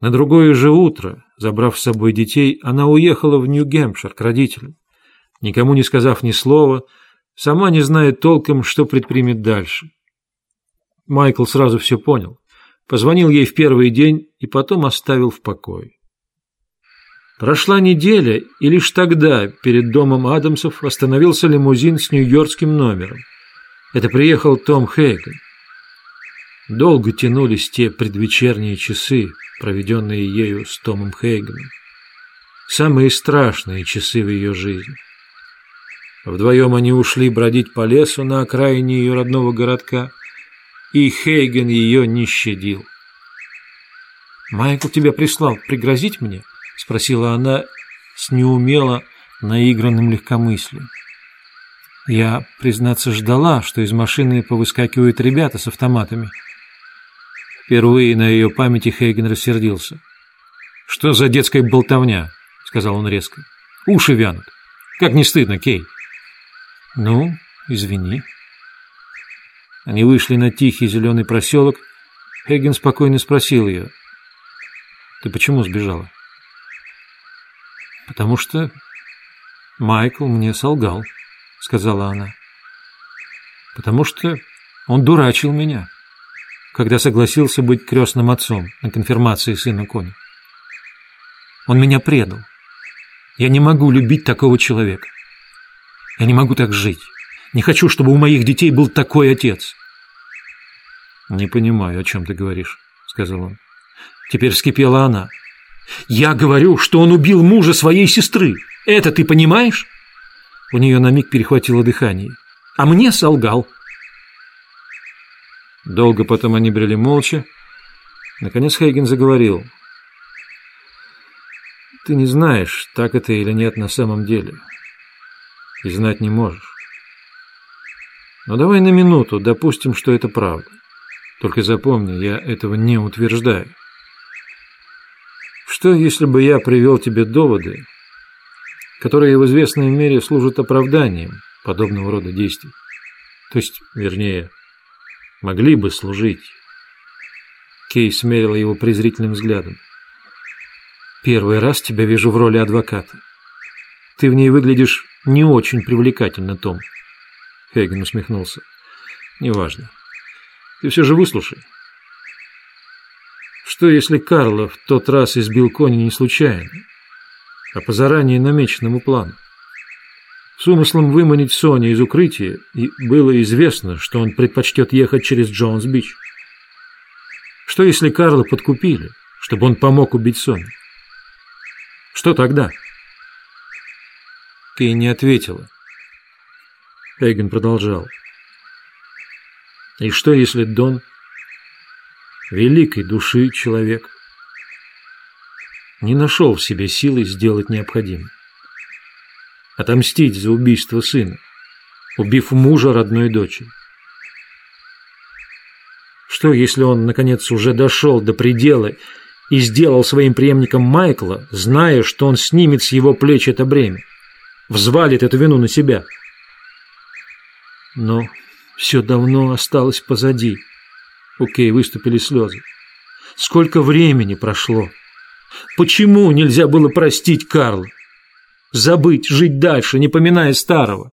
На другое же утро, забрав с собой детей, она уехала в Нью-Гэмпшир к родителям, никому не сказав ни слова, сама не зная толком, что предпримет дальше. Майкл сразу все понял, позвонил ей в первый день и потом оставил в покое. Прошла неделя, и лишь тогда перед домом Адамсов остановился лимузин с нью-йоркским номером. Это приехал Том Хейган. Долго тянулись те предвечерние часы, проведенные ею с Томом Хейганом. Самые страшные часы в ее жизни. Вдвоем они ушли бродить по лесу на окраине ее родного городка, и Хейген ее не щадил. «Майкл тебя прислал пригрозить мне?» — спросила она с неумело наигранным легкомыслием. Я, признаться, ждала, что из машины повыскакивают ребята с автоматами. Впервые на ее памяти Хейген рассердился. «Что за детская болтовня?» — сказал он резко. «Уши вянут. Как не стыдно, Кей?» «Ну, извини». Они вышли на тихий зеленый проселок. Хейген спокойно спросил ее. «Ты почему сбежала?» «Потому что Майкл мне солгал», — сказала она. «Потому что он дурачил меня, когда согласился быть крестным отцом на конфирмации сына Кони. Он меня предал. Я не могу любить такого человека. Я не могу так жить. Не хочу, чтобы у моих детей был такой отец». «Не понимаю, о чем ты говоришь», — сказал он. Теперь вскипела она. Я говорю, что он убил мужа своей сестры. Это ты понимаешь? У нее на миг перехватило дыхание. А мне солгал. Долго потом они брели молча. Наконец Хейген заговорил. Ты не знаешь, так это или нет на самом деле. И знать не можешь. Но давай на минуту допустим, что это правда. Только запомни, я этого не утверждаю. Что, если бы я привел тебе доводы, которые в известной мере служат оправданием подобного рода действий? То есть, вернее, могли бы служить. Кей смерила его презрительным взглядом. «Первый раз тебя вижу в роли адвоката. Ты в ней выглядишь не очень привлекательно, Том». Хейген усмехнулся. «Неважно. Ты все же выслушай. Что, если Карло в тот раз избил Конни не случайно, а по заранее намеченному плану? С умыслом выманить Сонни из укрытия, и было известно, что он предпочтет ехать через Джонс-Бич. Что, если Карло подкупили, чтобы он помог убить Сонни? Что тогда? Кей не ответила. Эгон продолжал. И что, если Дон великой души человек, не нашел в себе силы сделать необходимое. Отомстить за убийство сына, убив мужа родной дочери. Что, если он, наконец, уже дошел до предела и сделал своим преемником Майкла, зная, что он снимет с его плеч это бремя, взвалит эту вину на себя? Но все давно осталось позади. У Кей выступили слезы. Сколько времени прошло? Почему нельзя было простить Карла? Забыть, жить дальше, не поминая старого?